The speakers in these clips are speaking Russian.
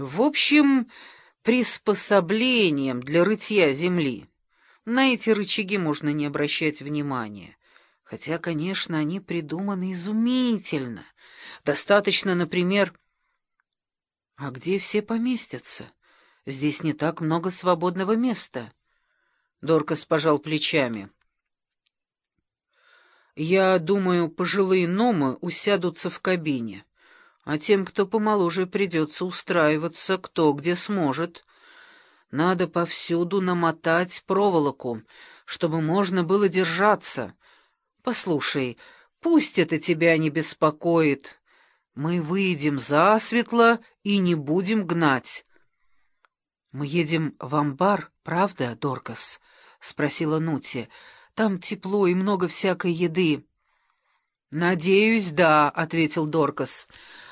В общем, приспособлением для рытья земли. На эти рычаги можно не обращать внимания. Хотя, конечно, они придуманы изумительно. Достаточно, например... А где все поместятся? Здесь не так много свободного места. Доркас пожал плечами. Я думаю, пожилые номы усядутся в кабине, а тем, кто помоложе, придется устраиваться кто где сможет. Надо повсюду намотать проволоку, чтобы можно было держаться. Послушай, пусть это тебя не беспокоит. Мы выйдем засветло и не будем гнать. Мы едем в амбар, правда, Доркас? — спросила Нути. Там тепло и много всякой еды. «Надеюсь, да», — ответил Доркас.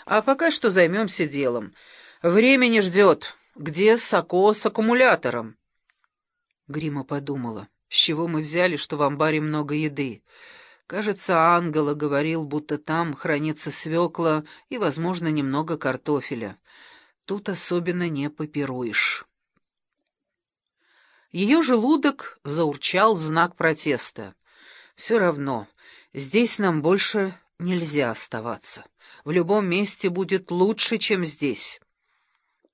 «А пока что займемся делом. Время не ждет. Где Соко с аккумулятором?» Грима подумала, с чего мы взяли, что в амбаре много еды. Кажется, Ангела говорил, будто там хранится свекла и, возможно, немного картофеля. Тут особенно не попируешь. Ее желудок заурчал в знак протеста. «Все равно, здесь нам больше нельзя оставаться. В любом месте будет лучше, чем здесь».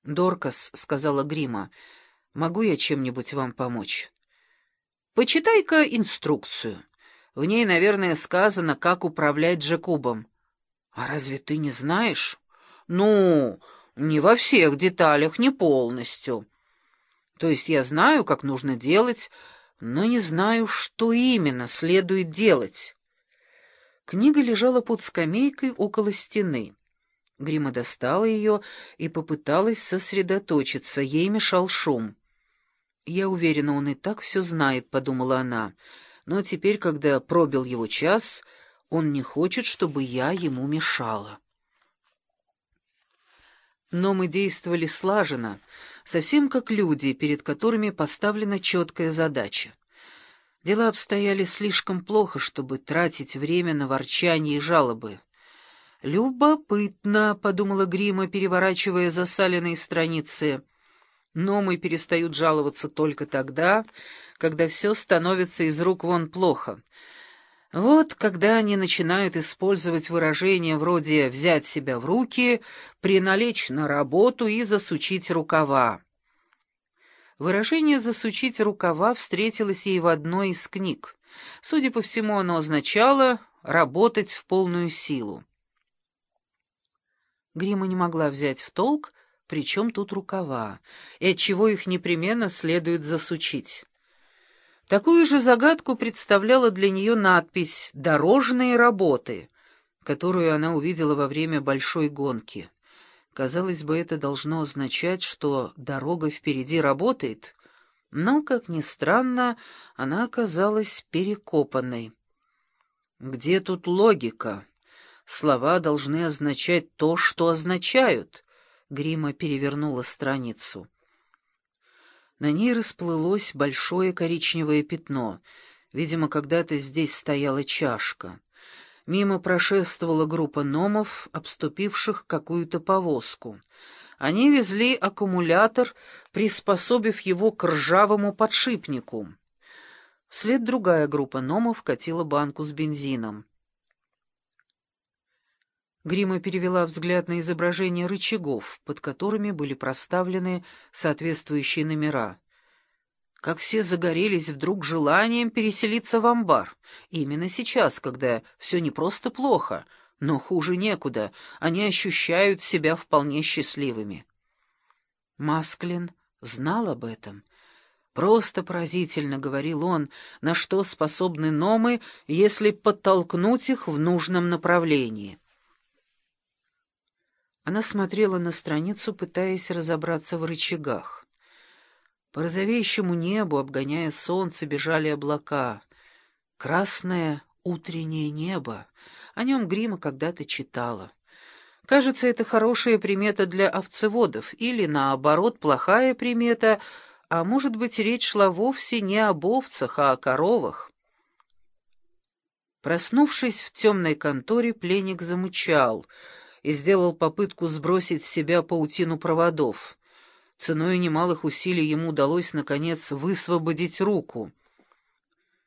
«Доркас», — сказала Грима, — «могу я чем-нибудь вам помочь?» «Почитай-ка инструкцию. В ней, наверное, сказано, как управлять Джекубом». «А разве ты не знаешь?» «Ну, не во всех деталях, не полностью». То есть я знаю, как нужно делать, но не знаю, что именно следует делать. Книга лежала под скамейкой около стены. Грима достала ее и попыталась сосредоточиться, ей мешал шум. «Я уверена, он и так все знает», — подумала она, «но теперь, когда пробил его час, он не хочет, чтобы я ему мешала». Но мы действовали слаженно, совсем как люди, перед которыми поставлена четкая задача. Дела обстояли слишком плохо, чтобы тратить время на ворчание и жалобы. «Любопытно», — подумала Грима, переворачивая засаленные страницы. «Но мы перестают жаловаться только тогда, когда все становится из рук вон плохо». Вот когда они начинают использовать выражения вроде «взять себя в руки», «приналечь на работу» и «засучить рукава». Выражение «засучить рукава» встретилось ей в одной из книг. Судя по всему, оно означало «работать в полную силу». Грима не могла взять в толк, причем тут рукава, и отчего их непременно следует засучить. Такую же загадку представляла для нее надпись «Дорожные работы», которую она увидела во время большой гонки. Казалось бы, это должно означать, что дорога впереди работает, но, как ни странно, она оказалась перекопанной. Где тут логика? Слова должны означать то, что означают. Грима перевернула страницу. На ней расплылось большое коричневое пятно. Видимо, когда-то здесь стояла чашка. Мимо прошествовала группа номов, обступивших какую-то повозку. Они везли аккумулятор, приспособив его к ржавому подшипнику. Вслед другая группа номов катила банку с бензином. Грима перевела взгляд на изображение рычагов, под которыми были проставлены соответствующие номера. Как все загорелись вдруг желанием переселиться в амбар. Именно сейчас, когда все не просто плохо, но хуже некуда, они ощущают себя вполне счастливыми. Масклин знал об этом. Просто поразительно, — говорил он, — на что способны номы, если подтолкнуть их в нужном направлении. Она смотрела на страницу, пытаясь разобраться в рычагах. По розовеющему небу, обгоняя солнце, бежали облака. Красное утреннее небо. О нем Грима когда-то читала. Кажется, это хорошая примета для овцеводов, или, наоборот, плохая примета, а может быть, речь шла вовсе не об овцах, а о коровах. Проснувшись в темной конторе, пленник замычал — и сделал попытку сбросить с себя паутину проводов. Ценой немалых усилий ему удалось, наконец, высвободить руку —